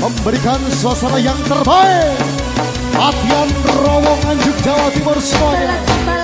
memberikan suasana yang terbaik. Latihan Rowo Nganjuk Jawa Timur semuanya.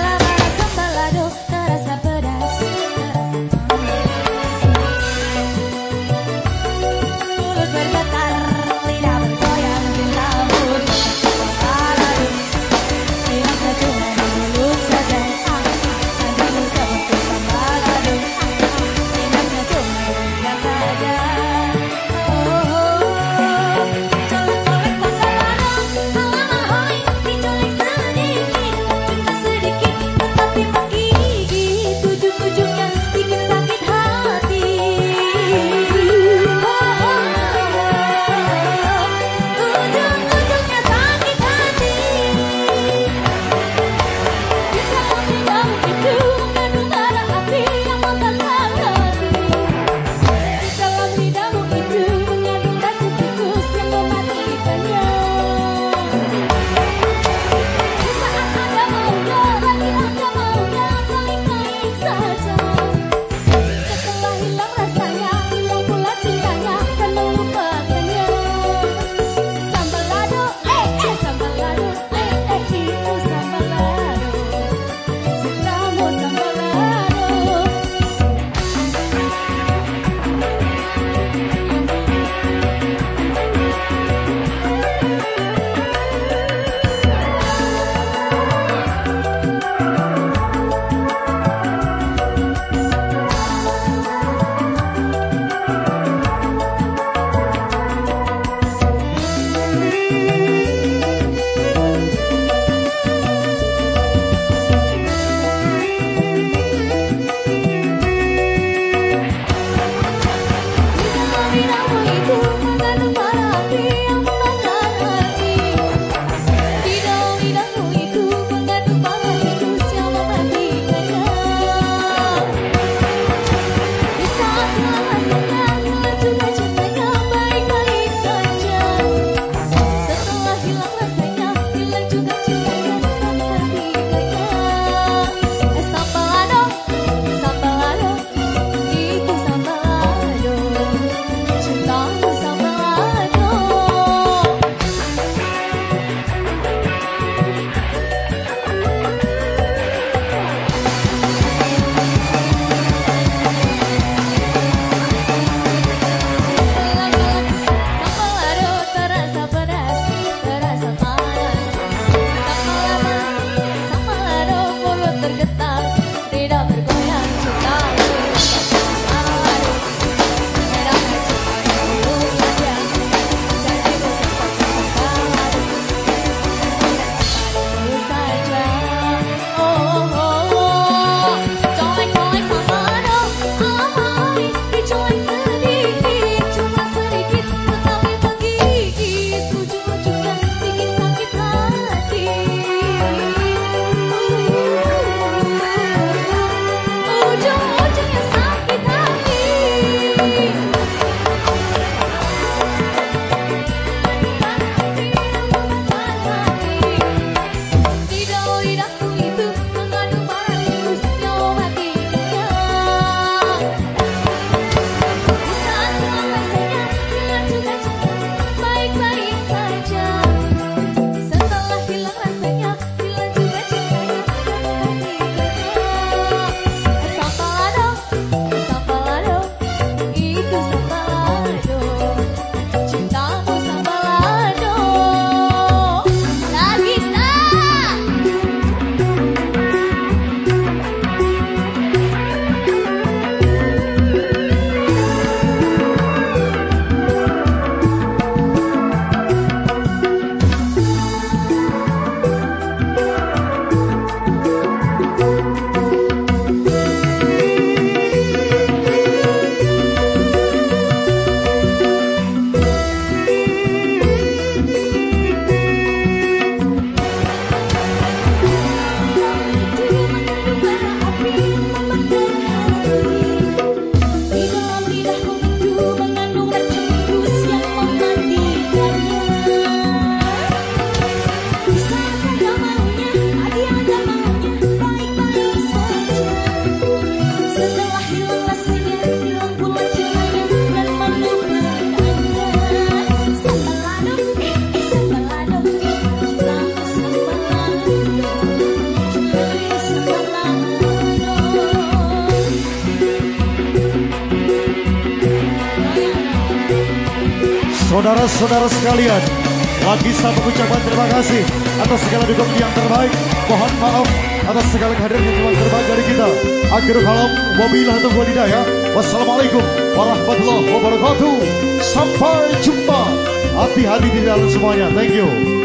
Hasta Saudara-saudara sekalian, lagi satu ucapan terima kasih atas segala dukungan yang terbaik. Mohon maaf atas segala kehadiran yang terbaik dari kita. Akhirul kalam, wabillahi taufiq walhidayah. Wassalamualaikum warahmatullahi wabarakatuh. Sampai jumpa. Hati-hati di dalam semuanya. Thank you.